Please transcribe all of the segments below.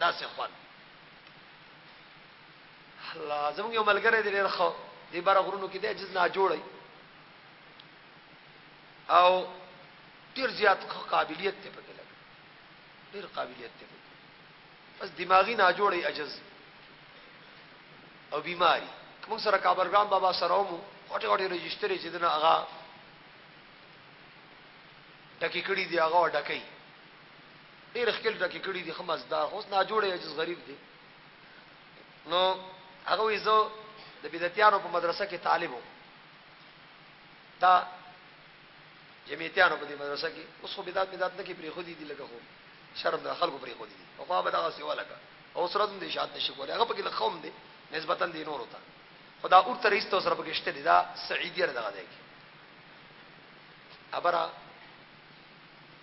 دا څه خوان الله زموږ یو ملګری دی ډېر خو دې بار غرونو کې دې جز نه جوړي او ډېر زیات قابلیت ته پکې لګ ډېر قابلیت ته پکې بس دماغي نه جوړي عجز او بیماری موږ سره کابل ګرام بابا سره ومو هټه هټه رجستر چې دنا هغه ټکی کړی دی هغه ډکې ډیر خکل ټکی کړی دی خه مزدار خو اوس ناجوړی عجز غریب دی نو هغه وی زه د بدعتیانو په مدرسه کې طالب وم دا جمعیتیانو په دې مدرسه کې اوس خو بدعت بدعت نه کې پرې خو دي دي لکه خو شرم د خلکو پرې خو دي او خو به دا سیوا لکه او سره د شات نشي کولای هغه پکې لخوم دي نسبتا دي نور وتا خدا اور تر ایستو سره پکې شته دي دا سعیدیه دغه دی ابره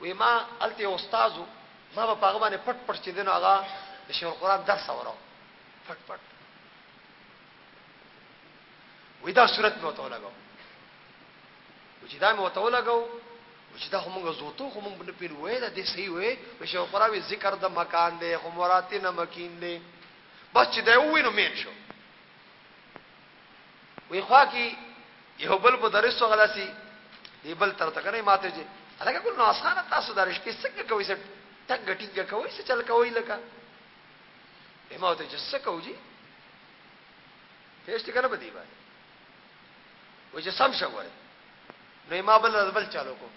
وی ما هلته یو استاد و، ما به په هغه باندې پټ پټ چې دی نو هغه د شیخ القرآن درس اوراو پټ پټ وی دا صورت مې ورته ولګاو و چې دا مې ورته ولګاو و چې دا خو مونږ زوتو خو مونږ نه پیر وای دا دې صحیح وای و شیخ القرآن وی ذکر د مکان دی خو مراتې نه مکین دی بس چې دا وینو مین شو وی خوا کی یو بل په درس غلاسی دی بل تر تکنه ماته جی الګه ګل نو اسانه تاسو د رشپې څنګه کوي سټ ټنګ ټینګ کوي څه چل کوي لکه ما ته چې څه کوي پېشت کنه بدی باندې و چې سم شو وره نو ما بل بل چالو کو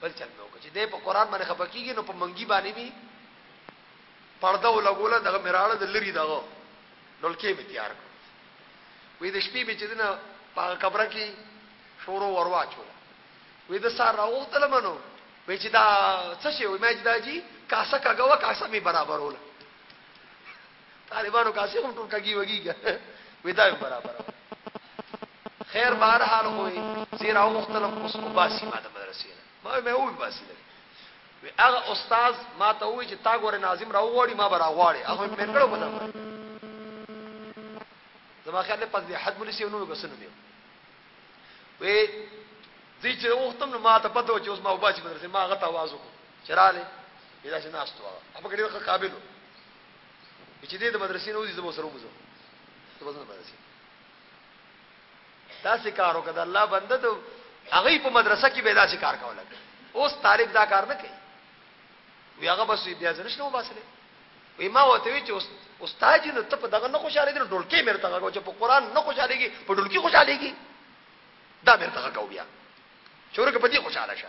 بل چل مې وکړ چې دې په قران باندې خپکیږي نو په منګي باندې می پرده ولګوله دغه مې راړه د لري دغه ډولکې مې تیار کړ وې د شپې مې چې دنه په کبره کې شورو ورواچول وې د سار راوتل منو وې چې دا څه شي وې مې دا جی کاسه کګوا کاسه مې برابرول طالبانو کاسه هم ټول کګي وګي وې دا برابر خیر بهر حال وې زیرا وختل اوس مباسي ما د مدرسې ما وی مې وی باسي لري وی هغه استاد ما ته وی چې تا ګوره ناظم راو غواړي ما برا غواړي هغه مې کړو په دغه زما خیال په دې حد مونږ سیو نو غسنو دی وی دې چې وختم نو ما ته پته و چې اوس ما وباسي مدرسې ما غته आवाज وکړ چراله دا چې ناس تو هغه په ډېر قابل چې دې د مدرسې نو دې زمو سره وځو ته وځنه مدرسې داسې کار وکړه د الله بنده ته هغه په مدرسه کې به داسې کار کوله اوس طالب دا کار نه کوي وی هغه بس بیا ځنش نه وباسل وی ما وته وی چې استاد نو ته په دغه نه خوشاله دي ډولکې مې ته غوږ چې په قران نه خوشالهږي په ډولکې خوشالهږي دا مې ته غوږ بیا چورګه په دې خوشاله شه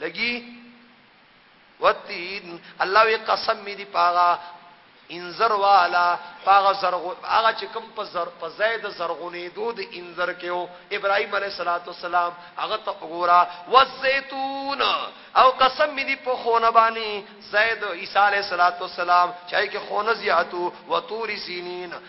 لګي وتین الله وی قسم می دی پاغا انذر والا پاغا زرغ هغه چې کوم په زر په زید زرغونې دود انذر کېو ابراهيم عليه صلوات والسلام هغه ته وګورا والزيتون او قسم می دی په خونه باندې زید عيسى عليه صلوات والسلام چای کې خونه زیاتو وتور سینین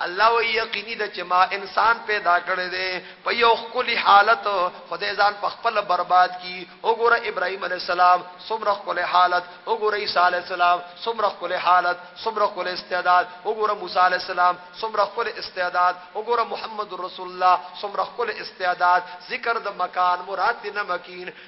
الله وی یقیني ده چې ما انسان پیدا کړی دی په یو خولي حالت خدای ځان په خپل برباد کی وګوره ابراهیم علی السلام څومره خولي حالت وګوره عیسی علی السلام څومره خولي حالت څومره خولي استعداد وګوره موسی علی السلام څومره خولي استعداد وګوره محمد رسول الله څومره خولي استعداد ذکر د مکان مراد نه مکین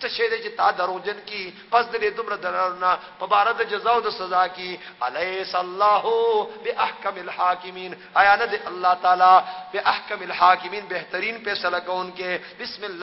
څه شی دی چې تا دروغجن کی پس د دې دومره درارو نه په باره د جزا او د سزا کی الیس الله باحکم الحاکمین ایا نه دی الله تعالی باحکم الحاکمین بهترین فیصله کوونکی بسم الله